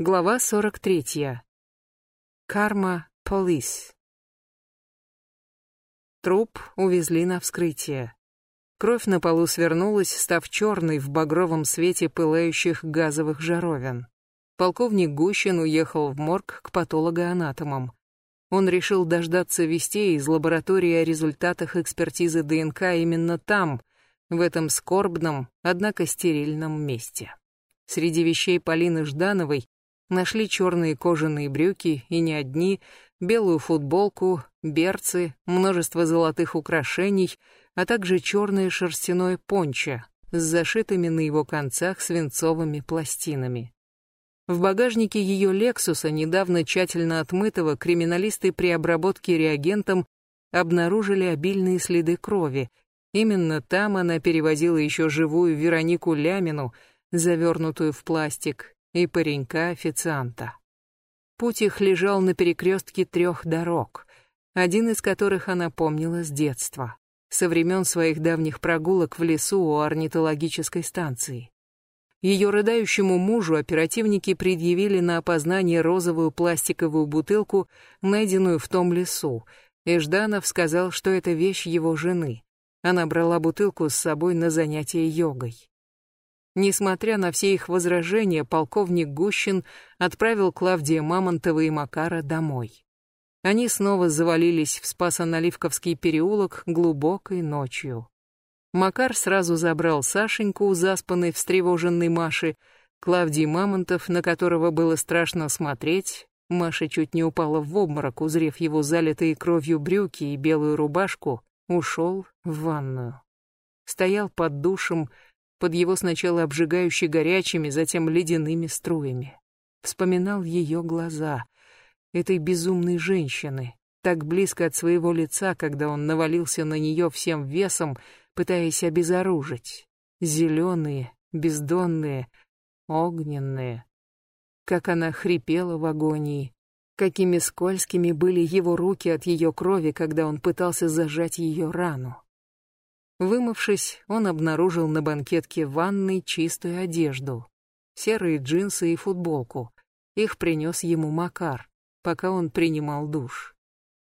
Глава 43. Карма Полис. Труп увезли на вскрытие. Кровь на полу свернулась, став черной в багровом свете пылающих газовых жаровин. Полковник Гущин уехал в морг к патологоанатомам. Он решил дождаться вестей из лаборатории о результатах экспертизы ДНК именно там, в этом скорбном, однако стерильном месте. Среди вещей Полины Ждановой Нашли черные кожаные брюки, и не одни, белую футболку, берцы, множество золотых украшений, а также черное шерстяное пончо с зашитыми на его концах свинцовыми пластинами. В багажнике ее «Лексуса», недавно тщательно отмытого, криминалисты при обработке реагентом обнаружили обильные следы крови. Именно там она перевозила еще живую Веронику Лямину, завернутую в пластик, и паренька-официанта. Путь их лежал на перекрестке трех дорог, один из которых она помнила с детства, со времен своих давних прогулок в лесу у орнитологической станции. Ее рыдающему мужу оперативники предъявили на опознание розовую пластиковую бутылку, найденную в том лесу, и Жданов сказал, что это вещь его жены. Она брала бутылку с собой на занятия йогой. Несмотря на все их возражения, полковник Гущин отправил Клавдия Мамонтова и Макара домой. Они снова завалились в Спасо-Наливковский переулок глубокой ночью. Макар сразу забрал Сашеньку, заспанной, встревоженной Маши. Клавдий Мамонтов, на которого было страшно смотреть, Маша чуть не упала в обморок, узрев его залитые кровью брюки и белую рубашку, ушел в ванную. Стоял под душем, под его сначала обжигающе горячими, затем ледяными струями. Вспоминал ее глаза, этой безумной женщины, так близко от своего лица, когда он навалился на нее всем весом, пытаясь обезоружить. Зеленые, бездонные, огненные. Как она хрипела в агонии, какими скользкими были его руки от ее крови, когда он пытался зажать ее рану. Вымывшись, он обнаружил на банкетке ванной чистую одежду, серые джинсы и футболку. Их принес ему Макар, пока он принимал душ.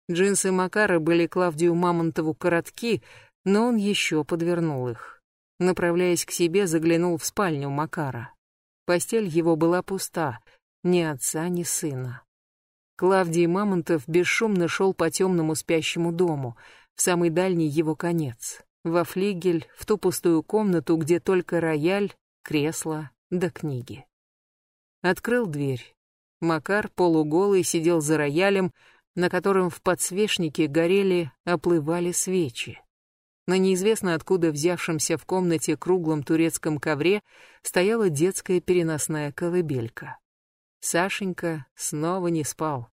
Джинсы Макара были Клавдию Мамонтову коротки, но он еще подвернул их. Направляясь к себе, заглянул в спальню Макара. Постель его была пуста, ни отца, ни сына. Клавдий Мамонтов бесшумно шел по темному спящему дому, в самый дальний его конец во флигель, в ту пустую комнату, где только рояль, кресло да книги. Открыл дверь. Макар, полуголый, сидел за роялем, на котором в подсвечнике горели, оплывали свечи. На неизвестно откуда взявшемся в комнате круглом турецком ковре стояла детская переносная колыбелька. Сашенька снова не спал.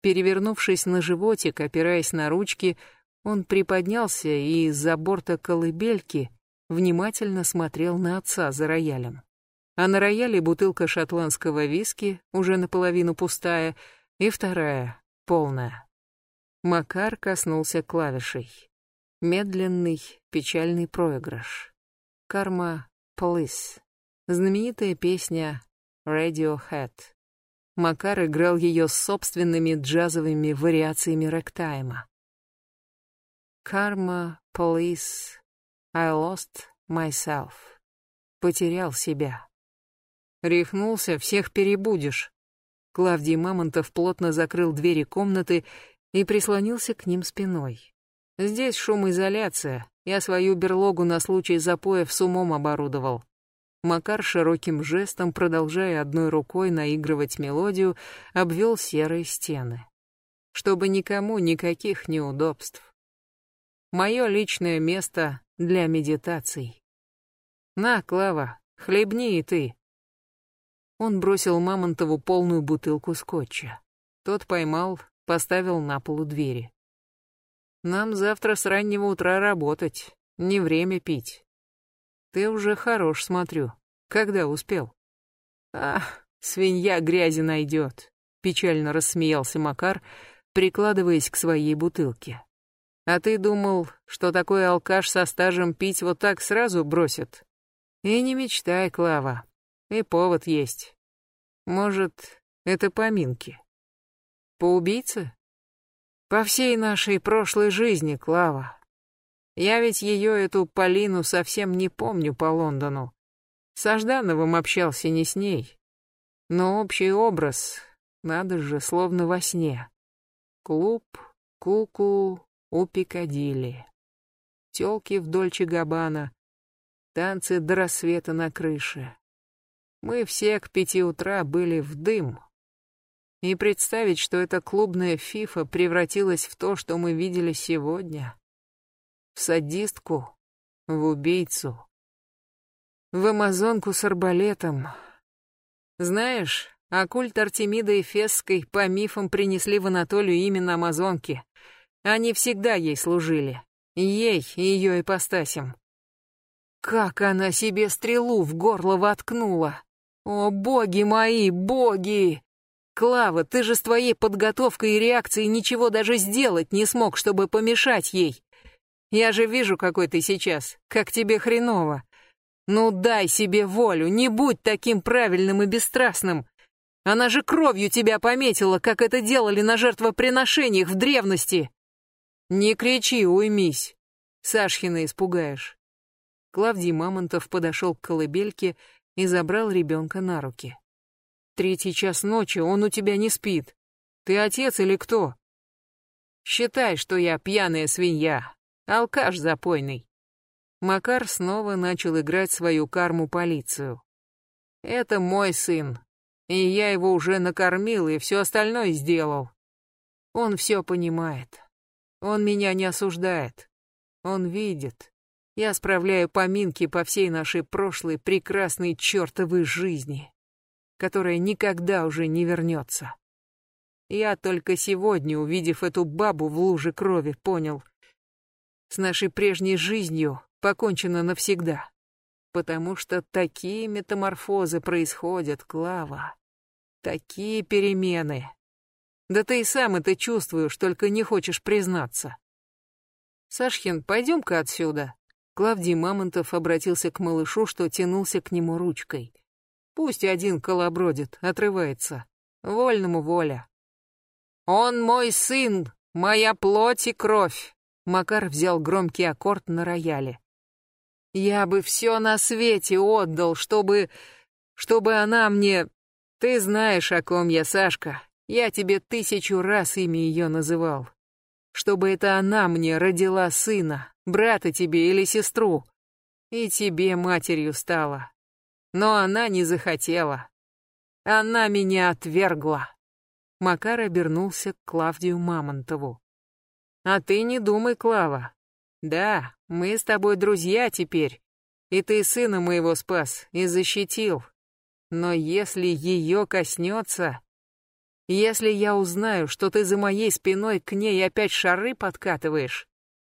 Перевернувшись на животик, опираясь на ручки, он приподнялся и из-за борта колыбельки внимательно смотрел на отца за роялем. А на рояле бутылка шотландского виски, уже наполовину пустая, и вторая, полная. Макар коснулся клавишей. Медленный, печальный проигрыш. Карма Police. Знаменитая песня Radiohead. Макар играл ее с собственными джазовыми вариациями рэктайма. Karma, police, I lost myself. Потерял себя. Рехнулся, всех перебудешь. Клавдий Мамонтов плотно закрыл двери комнаты и прислонился к ним спиной. Здесь шумоизоляция. Я свою берлогу на случай запоев с умом оборудовал. Макар широким жестом, продолжая одной рукой наигрывать мелодию, обвел серые стены. Чтобы никому никаких неудобств. Мое личное место для медитаций. На, Клава, хлебни и ты. Он бросил Мамонтову полную бутылку скотча. Тот поймал, поставил на полу двери. Нам завтра с раннего утра работать, не время пить. Ты уже хорош, смотрю. Когда успел? Ах, свинья грязи найдет, печально рассмеялся Макар, прикладываясь к своей бутылке. А ты думал, что такой алкаш со стажем пить вот так сразу бросит? И не мечтай, Клава. И повод есть. Может, это поминки? По убийце? По всей нашей прошлой жизни, Клава. Я ведь ее, эту Полину, совсем не помню по Лондону. С Ждановым общался не с ней. Но общий образ, надо же, словно во сне. Клуб, куку, у Пикадилли. Тёлки в Дольче Габбана, танцы до рассвета на крыше. Мы все к пяти утра были в дым. И представить, что эта клубная фифа превратилась в то, что мы видели сегодня. В садистку, в убийцу. В амазонку с арбалетом. Знаешь, а культ Артемиды Эфесской по мифам принесли в Анатолию именно амазонки. Они всегда ей служили. Ей и ее ипостасям. Как она себе стрелу в горло воткнула! О, боги мои, боги! Клава, ты же с твоей подготовкой и реакцией ничего даже сделать не смог, чтобы помешать ей. Я же вижу, какой ты сейчас, как тебе хреново. Ну дай себе волю, не будь таким правильным и бесстрастным. Она же кровью тебя пометила, как это делали на жертвоприношениях в древности. Не кричи, уймись. Сашхина испугаешь. Клавдий Мамонтов подошел к колыбельке и забрал ребенка на руки. Третий час ночи, он у тебя не спит. Ты отец или кто? Считай, что я пьяная свинья, алкаш запойный. Макар снова начал играть свою карму-полицию. Это мой сын, и я его уже накормил и все остальное сделал. Он все понимает. Он меня не осуждает. Он видит. Я справляю поминки по всей нашей прошлой прекрасной чертовой жизни, которая никогда уже не вернется. Я только сегодня, увидев эту бабу в луже крови, понял. С нашей прежней жизнью покончено навсегда. Потому что такие метаморфозы происходят, Клава. Такие перемены. Да ты и сам это чувствуешь, только не хочешь признаться. Сашхин, пойдем-ка отсюда. Клавдий Мамонтов обратился к малышу, что тянулся к нему ручкой. Пусть один колобродит, отрывается. Вольному воля. Он мой сын, моя плоть и кровь. Макар взял громкий аккорд на рояле. Я бы все на свете отдал, чтобы... чтобы она мне... Ты знаешь, о ком я, Сашка. Я тебе тысячу раз имя ее называл. Чтобы это она мне родила сына, брата тебе или сестру. И тебе матерью стала. Но она не захотела. Она меня отвергла. Макар обернулся к Клавдию Мамонтову. А ты не думай, Клава. Да, мы с тобой друзья теперь. И ты сына моего спас и защитил. Но если ее коснется... Если я узнаю, что ты за моей спиной к ней опять шары подкатываешь,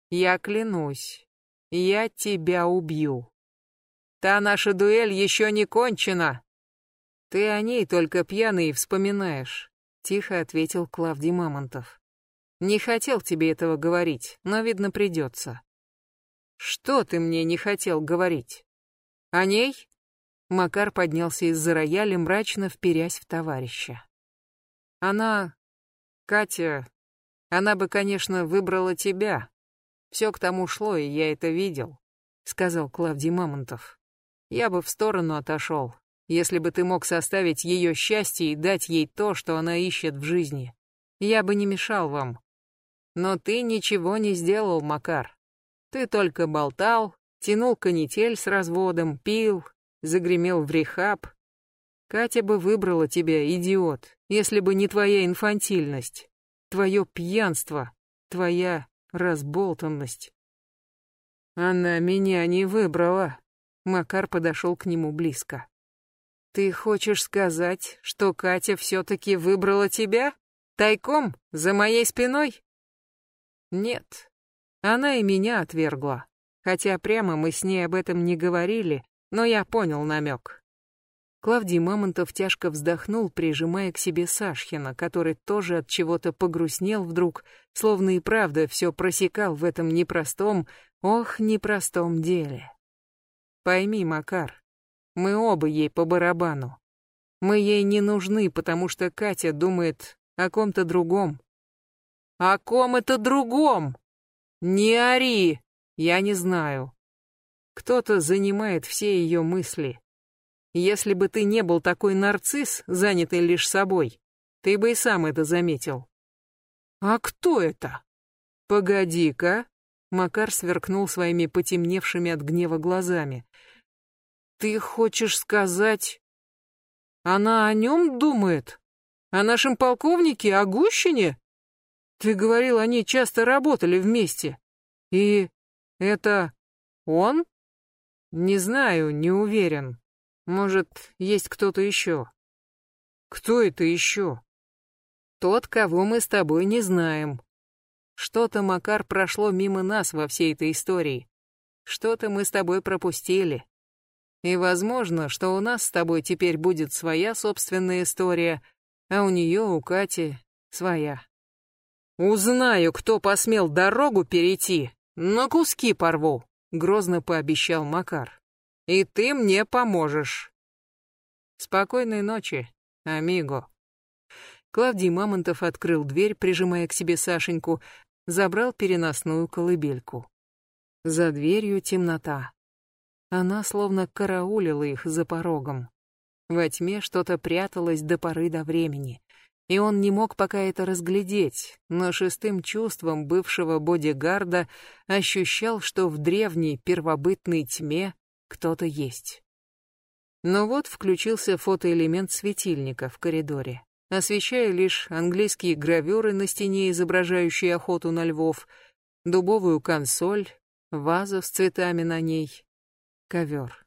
я клянусь, я тебя убью. Та наша дуэль еще не кончена. Ты о ней только пьяный вспоминаешь, тихо ответил Клавдий Мамонтов. Не хотел тебе этого говорить, но, видно, придется. Что ты мне не хотел говорить? О ней? Макар поднялся из-за рояля, мрачно вперясь в товарища. Она... Катя... Она бы, конечно, выбрала тебя. Все к тому шло, и я это видел, — сказал Клавдий Мамонтов. Я бы в сторону отошел, если бы ты мог составить ее счастье и дать ей то, что она ищет в жизни. Я бы не мешал вам. Но ты ничего не сделал, Макар. Ты только болтал, тянул канитель с разводом, пил, загремел в рехаб. Катя бы выбрала тебя, идиот, если бы не твоя инфантильность, твое пьянство, твоя разболтанность. Она меня не выбрала. Макар подошел к нему близко. Ты хочешь сказать, что Катя все-таки выбрала тебя? Тайком? За моей спиной? Нет. Она и меня отвергла. Хотя прямо мы с ней об этом не говорили, но я понял намек. Клавдий Мамонтов тяжко вздохнул, прижимая к себе Сашхина, который тоже от чего-то погрустнел вдруг, словно и правда все просекал в этом непростом, ох, непростом деле. Пойми, Макар, мы оба ей по барабану. Мы ей не нужны, потому что Катя думает о ком-то другом. О ком это другом? Не ори, я не знаю. Кто-то занимает все ее мысли. Если бы ты не был такой нарцисс, занятый лишь собой, ты бы и сам это заметил. А кто это? Погоди-ка. Макар сверкнул своими потемневшими от гнева глазами. Ты хочешь сказать... Она о нем думает? О нашем полковнике, о? Ты говорил, они часто работали вместе. И это он? Не знаю, не уверен. Может, есть кто-то еще. Кто это еще? Тот, кого мы с тобой не знаем. Что-то, Макар, прошло мимо нас во всей этой истории. Что-то мы с тобой пропустили. И возможно, что у нас с тобой теперь будет своя собственная история, а у нее, у Кати, своя. Узнаю, кто посмел дорогу перейти, на куски порву, грозно пообещал Макар. И ты мне поможешь. Спокойной ночи, амиго. Клавдий Мамонтов открыл дверь, прижимая к себе Сашеньку, забрал переносную колыбельку. За дверью темнота. Она словно караулила их за порогом. Во тьме что-то пряталось до поры до времени, и он не мог пока это разглядеть, но шестым чувством бывшего бодигарда ощущал, что в древней первобытной тьме кто-то есть. Но вот включился фотоэлемент светильника в коридоре освещая лишь английские гравюры на стене, изображающие охоту на львов, дубовую консоль, ваза с цветами на ней, ковер.